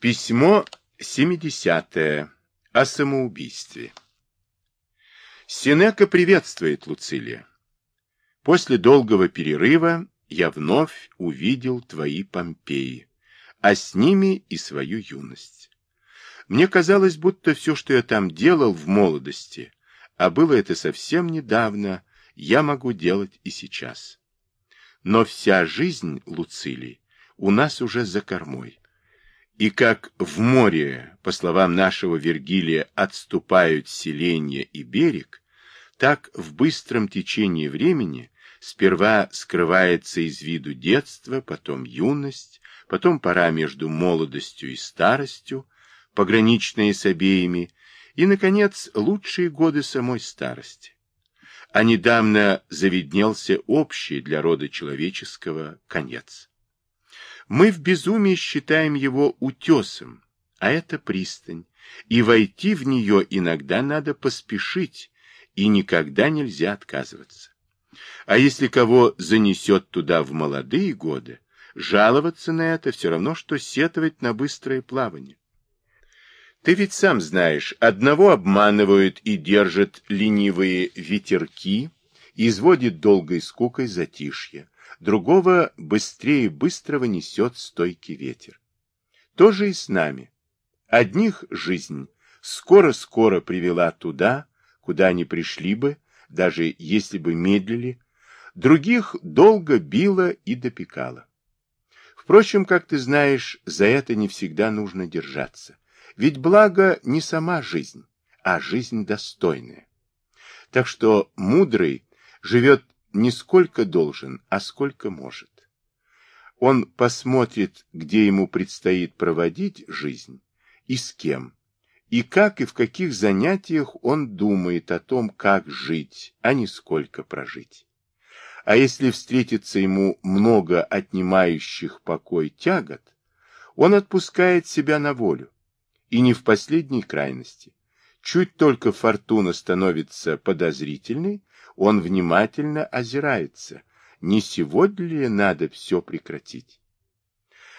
Письмо 70 о самоубийстве. Сенека приветствует Луцилия. После долгого перерыва я вновь увидел твои Помпеи, а с ними и свою юность. Мне казалось, будто все, что я там делал в молодости, а было это совсем недавно, я могу делать и сейчас. Но вся жизнь, Луцилий, у нас уже за кормой. И как в море, по словам нашего Вергилия, отступают селение и берег, так в быстром течении времени сперва скрывается из виду детство, потом юность, потом пора между молодостью и старостью, пограничные с обеими, и, наконец, лучшие годы самой старости. А недавно заведнелся общий для рода человеческого конец. Мы в безумии считаем его утесом, а это пристань, и войти в нее иногда надо поспешить, и никогда нельзя отказываться. А если кого занесет туда в молодые годы, жаловаться на это все равно, что сетовать на быстрое плавание. Ты ведь сам знаешь, одного обманывают и держат ленивые ветерки, изводит долгой скукой затишье, другого быстрее быстрого несет стойкий ветер. То же и с нами. Одних жизнь скоро-скоро привела туда, куда они пришли бы, даже если бы медлили, других долго била и допекала. Впрочем, как ты знаешь, за это не всегда нужно держаться. Ведь благо не сама жизнь, а жизнь достойная. Так что мудрый живет не сколько должен, а сколько может. Он посмотрит, где ему предстоит проводить жизнь и с кем, и как и в каких занятиях он думает о том, как жить, а не сколько прожить. А если встретится ему много отнимающих покой тягот, он отпускает себя на волю, и не в последней крайности. Чуть только фортуна становится подозрительной, он внимательно озирается. Не сегодня ли надо все прекратить?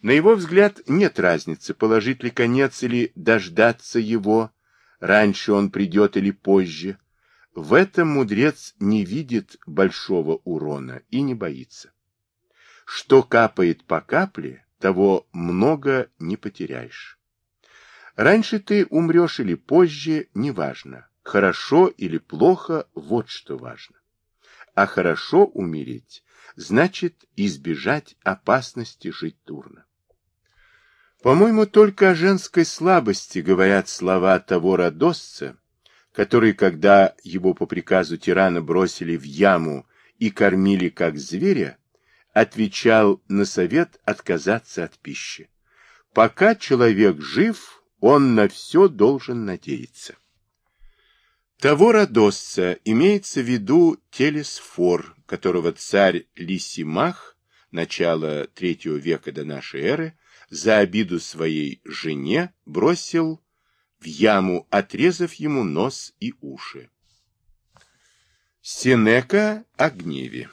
На его взгляд нет разницы, положить ли конец или дождаться его, раньше он придет или позже. В этом мудрец не видит большого урона и не боится. Что капает по капле, того много не потеряешь. Раньше ты умрешь или позже, неважно. Хорошо или плохо, вот что важно. А хорошо умереть, значит избежать опасности жить дурно. По-моему, только о женской слабости говорят слова того родосца, который, когда его по приказу тирана бросили в яму и кормили как зверя, отвечал на совет отказаться от пищи. Пока человек жив, он на все должен надеяться. Того Родосца имеется в виду Телесфор, которого царь Лисимах, начало третьего века до нашей эры, за обиду своей жене бросил в яму, отрезав ему нос и уши. Сенека о гневе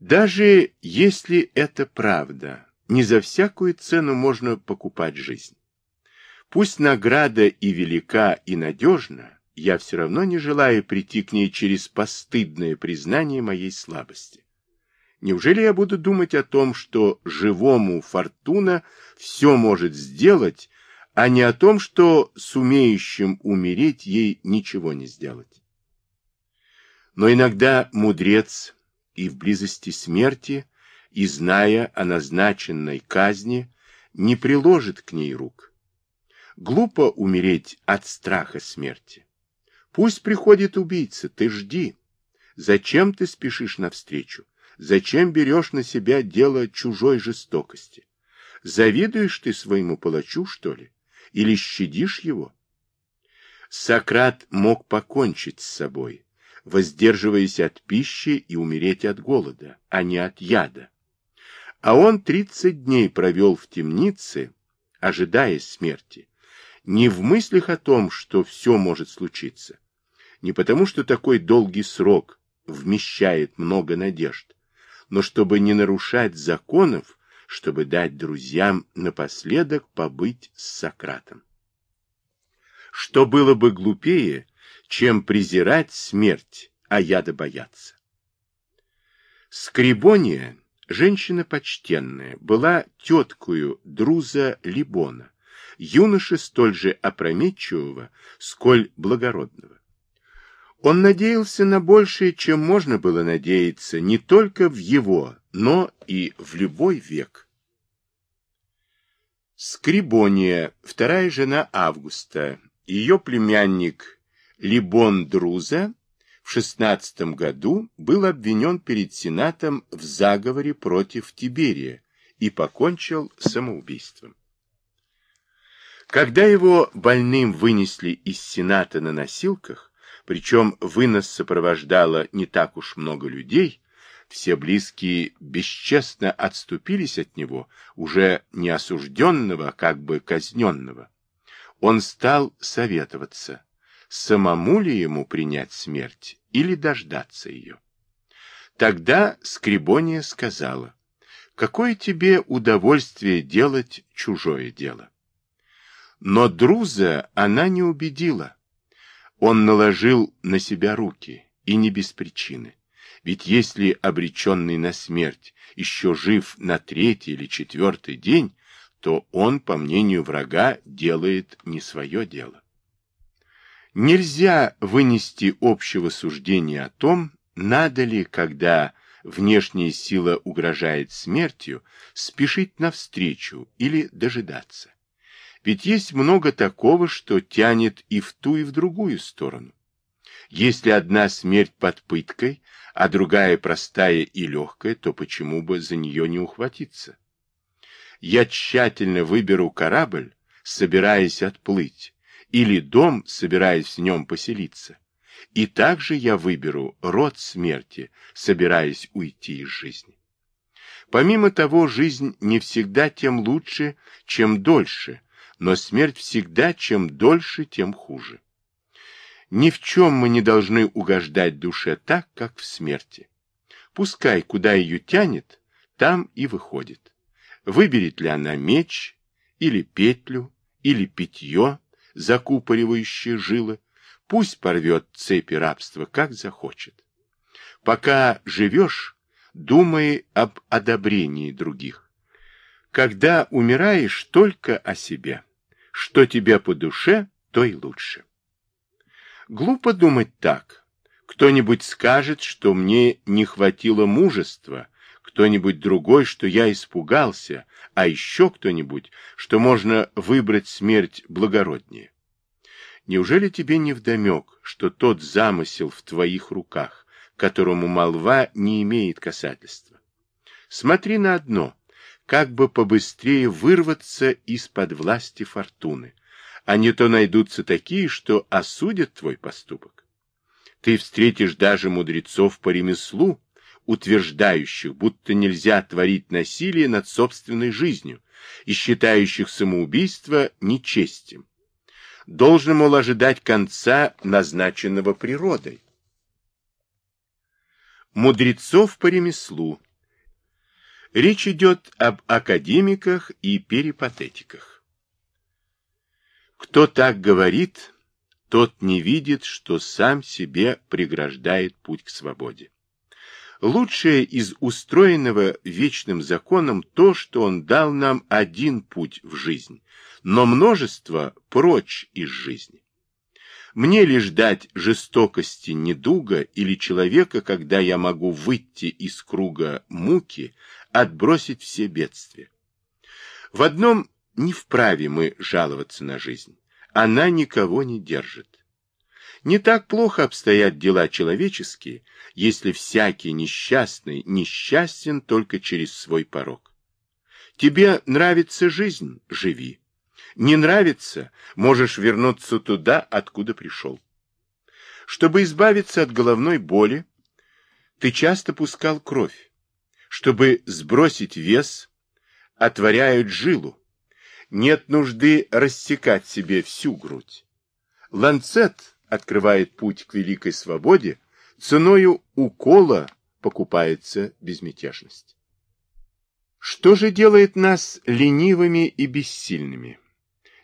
Даже если это правда, не за всякую цену можно покупать жизнь. Пусть награда и велика, и надежна, я все равно не желаю прийти к ней через постыдное признание моей слабости. Неужели я буду думать о том, что живому фортуна все может сделать, а не о том, что сумеющим умереть ей ничего не сделать? Но иногда мудрец и в близости смерти, и зная о назначенной казни, не приложит к ней рук. Глупо умереть от страха смерти. Пусть приходит убийца, ты жди. Зачем ты спешишь навстречу? Зачем берешь на себя дело чужой жестокости? Завидуешь ты своему палачу, что ли? Или щадишь его? Сократ мог покончить с собой, воздерживаясь от пищи и умереть от голода, а не от яда. А он тридцать дней провел в темнице, ожидая смерти, не в мыслях о том, что все может случиться, не потому, что такой долгий срок вмещает много надежд, но чтобы не нарушать законов, чтобы дать друзьям напоследок побыть с Сократом. Что было бы глупее, чем презирать смерть, а яда бояться? Скрибония, женщина почтенная, была теткою Друза Либона, юноши столь же опрометчивого, сколь благородного. Он надеялся на большее, чем можно было надеяться не только в его, но и в любой век. Скрибония, вторая жена Августа, ее племянник Либон Друза в шестнадцатом году был обвинен перед Сенатом в заговоре против Тиберия и покончил самоубийством. Когда его больным вынесли из Сената на носилках, причем вынос сопровождало не так уж много людей, все близкие бесчестно отступились от него, уже не осужденного, а как бы казненного. Он стал советоваться, самому ли ему принять смерть или дождаться ее. Тогда Скрибония сказала, «Какое тебе удовольствие делать чужое дело?» Но Друза она не убедила. Он наложил на себя руки, и не без причины. Ведь если обреченный на смерть еще жив на третий или четвертый день, то он, по мнению врага, делает не свое дело. Нельзя вынести общего суждения о том, надо ли, когда внешняя сила угрожает смертью, спешить навстречу или дожидаться. Ведь есть много такого, что тянет и в ту, и в другую сторону. Если одна смерть под пыткой, а другая простая и легкая, то почему бы за нее не ухватиться? Я тщательно выберу корабль, собираясь отплыть, или дом, собираясь в нем поселиться. И также я выберу род смерти, собираясь уйти из жизни. Помимо того, жизнь не всегда тем лучше, чем дольше, но смерть всегда чем дольше, тем хуже. Ни в чем мы не должны угождать душе так, как в смерти. Пускай, куда ее тянет, там и выходит. Выберет ли она меч, или петлю, или питье, закупоривающее жилы, пусть порвет цепи рабства, как захочет. Пока живешь, думай об одобрении других. Когда умираешь, только о себе. Что тебе по душе, то и лучше. Глупо думать так. Кто-нибудь скажет, что мне не хватило мужества, кто-нибудь другой, что я испугался, а еще кто-нибудь, что можно выбрать смерть благороднее. Неужели тебе не вдомек, что тот замысел в твоих руках, которому молва не имеет касательства? Смотри на одно как бы побыстрее вырваться из-под власти фортуны, а не то найдутся такие, что осудят твой поступок. Ты встретишь даже мудрецов по ремеслу, утверждающих, будто нельзя творить насилие над собственной жизнью и считающих самоубийство нечестием. Должен, мол, ожидать конца, назначенного природой. Мудрецов по ремеслу Речь идет об академиках и перипатетиках. Кто так говорит, тот не видит, что сам себе преграждает путь к свободе. Лучшее из устроенного вечным законом то, что он дал нам один путь в жизнь, но множество прочь из жизни. Мне ли ждать жестокости недуга или человека, когда я могу выйти из круга муки, отбросить все бедствия. В одном не вправе мы жаловаться на жизнь. Она никого не держит. Не так плохо обстоят дела человеческие, если всякий несчастный несчастен только через свой порог. Тебе нравится жизнь – живи. Не нравится – можешь вернуться туда, откуда пришел. Чтобы избавиться от головной боли, ты часто пускал кровь чтобы сбросить вес, отворяют жилу. Нет нужды рассекать себе всю грудь. Ланцет открывает путь к великой свободе, ценою укола покупается безмятежность. Что же делает нас ленивыми и бессильными?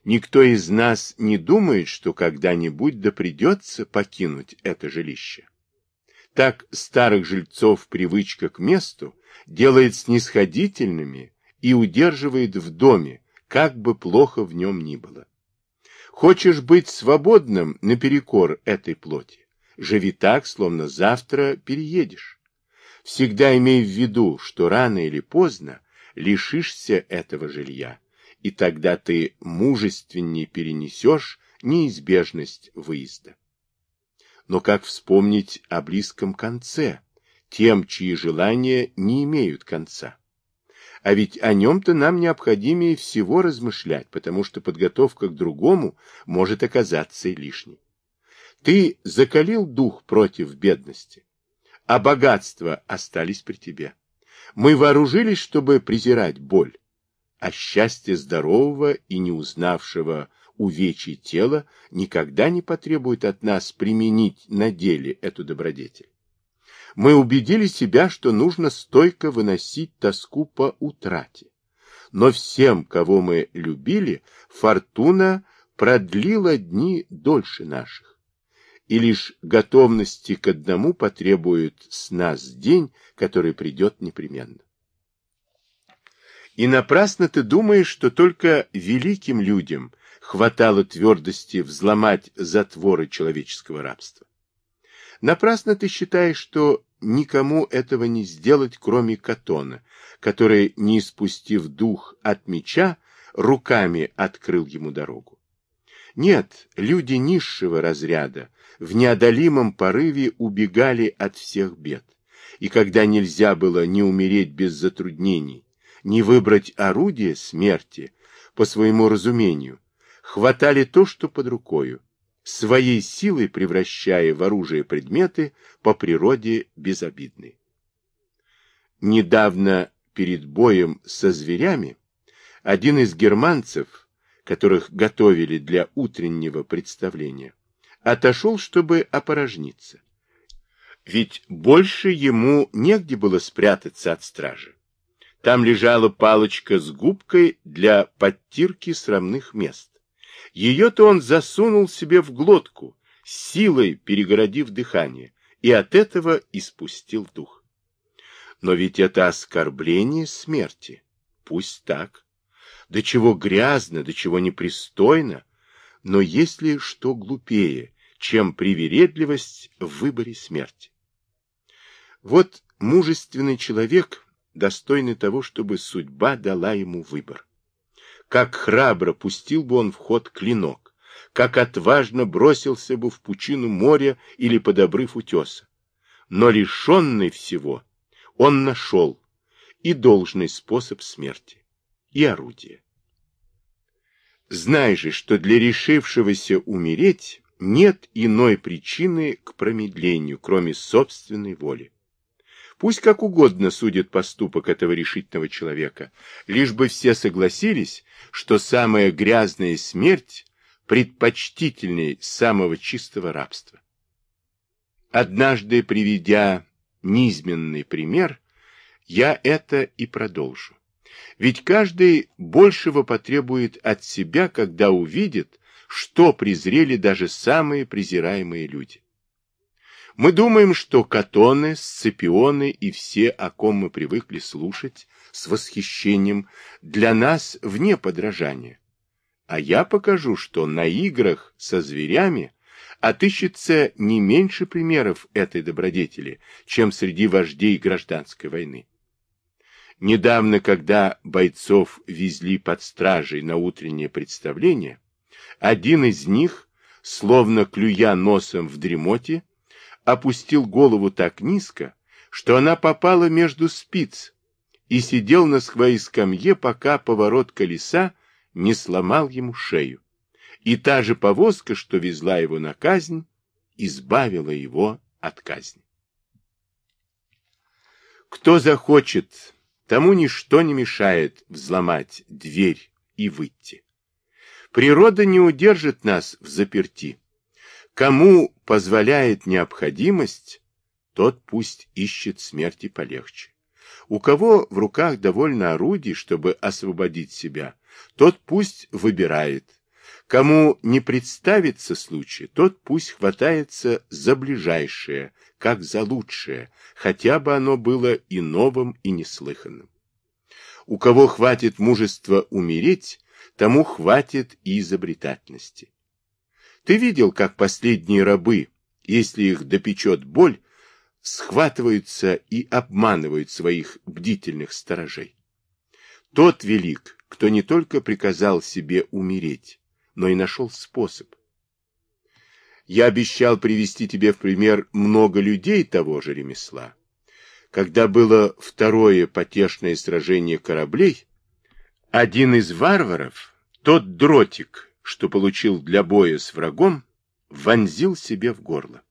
Никто из нас не думает, что когда-нибудь да придется покинуть это жилище. Так старых жильцов привычка к месту делает снисходительными и удерживает в доме, как бы плохо в нем ни было. Хочешь быть свободным наперекор этой плоти? Живи так, словно завтра переедешь. Всегда имей в виду, что рано или поздно лишишься этого жилья, и тогда ты мужественнее перенесешь неизбежность выезда. Но как вспомнить о близком конце, тем, чьи желания не имеют конца? А ведь о нем-то нам необходимее всего размышлять, потому что подготовка к другому может оказаться и лишней. Ты закалил дух против бедности, а богатства остались при тебе. Мы вооружились, чтобы презирать боль, а счастье здорового и не узнавшего увечий тела никогда не потребует от нас применить на деле эту добродетель. Мы убедили себя, что нужно стойко выносить тоску по утрате. Но всем, кого мы любили, фортуна продлила дни дольше наших. И лишь готовности к одному потребует с нас день, который придет непременно. И напрасно ты думаешь, что только великим людям хватало твердости взломать затворы человеческого рабства. Напрасно ты считаешь, что никому этого не сделать, кроме Катона, который, не испустив дух от меча, руками открыл ему дорогу. Нет, люди низшего разряда в неодолимом порыве убегали от всех бед. И когда нельзя было не умереть без затруднений, не выбрать орудие смерти по своему разумению, хватали то, что под рукою, своей силой превращая в оружие предметы по природе безобидные. Недавно перед боем со зверями один из германцев, которых готовили для утреннего представления, отошел, чтобы опорожниться. Ведь больше ему негде было спрятаться от стражи. Там лежала палочка с губкой для подтирки срамных мест. Ее-то он засунул себе в глотку, силой перегородив дыхание, и от этого испустил дух. Но ведь это оскорбление смерти. Пусть так. До чего грязно, до чего непристойно. Но есть ли что глупее, чем привередливость в выборе смерти? Вот мужественный человек достойный того, чтобы судьба дала ему выбор. Как храбро пустил бы он в ход клинок, как отважно бросился бы в пучину моря или под обрыв утеса. Но лишенный всего, он нашел и должный способ смерти, и орудие. Знай же, что для решившегося умереть нет иной причины к промедлению, кроме собственной воли. Пусть как угодно судит поступок этого решительного человека, лишь бы все согласились, что самая грязная смерть предпочтительней самого чистого рабства. Однажды, приведя низменный пример, я это и продолжу. Ведь каждый большего потребует от себя, когда увидит, что презрели даже самые презираемые люди. Мы думаем, что Катоны, Сципионы и все, о ком мы привыкли слушать с восхищением, для нас вне подражания. А я покажу, что на играх со зверями отыщется не меньше примеров этой добродетели, чем среди вождей гражданской войны. Недавно, когда бойцов везли под стражей на утреннее представление, один из них, словно клюя носом в дремоте, опустил голову так низко, что она попала между спиц, и сидел на своей скамье, пока поворот колеса не сломал ему шею. И та же повозка, что везла его на казнь, избавила его от казни. Кто захочет, тому ничто не мешает взломать дверь и выйти. Природа не удержит нас в заперти. Кому позволяет необходимость, тот пусть ищет смерти полегче. У кого в руках довольно орудий, чтобы освободить себя, тот пусть выбирает. Кому не представится случай, тот пусть хватается за ближайшее, как за лучшее, хотя бы оно было и новым, и неслыханным. У кого хватит мужества умереть, тому хватит и изобретательности. Ты видел, как последние рабы, если их допечет боль, схватываются и обманывают своих бдительных сторожей. Тот велик, кто не только приказал себе умереть, но и нашел способ. Я обещал привести тебе в пример много людей того же ремесла. Когда было второе потешное сражение кораблей, один из варваров, тот дротик, что получил для боя с врагом, вонзил себе в горло.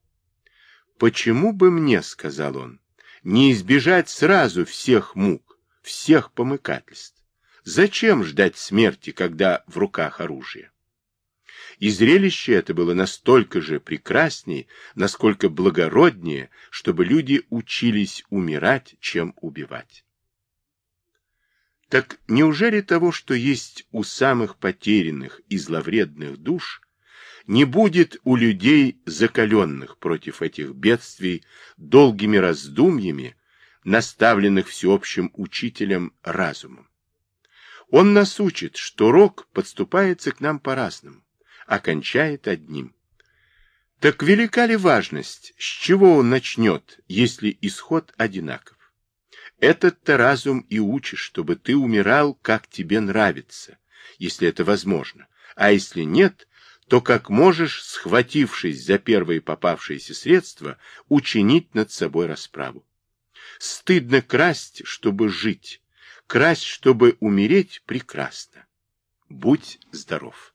«Почему бы мне, — сказал он, — не избежать сразу всех мук, всех помыкательств? Зачем ждать смерти, когда в руках оружие?» И зрелище это было настолько же прекраснее, насколько благороднее, чтобы люди учились умирать, чем убивать. Так неужели того, что есть у самых потерянных и зловредных душ, не будет у людей, закаленных против этих бедствий, долгими раздумьями, наставленных всеобщим учителем разумом. Он нас учит, что рок подступается к нам по-разному, окончает одним. Так велика ли важность, с чего он начнет, если исход одинаков? Этот-то разум и учишь, чтобы ты умирал, как тебе нравится, если это возможно, а если нет, то как можешь, схватившись за первые попавшиеся средства, учинить над собой расправу. Стыдно красть, чтобы жить, красть, чтобы умереть, прекрасно. Будь здоров.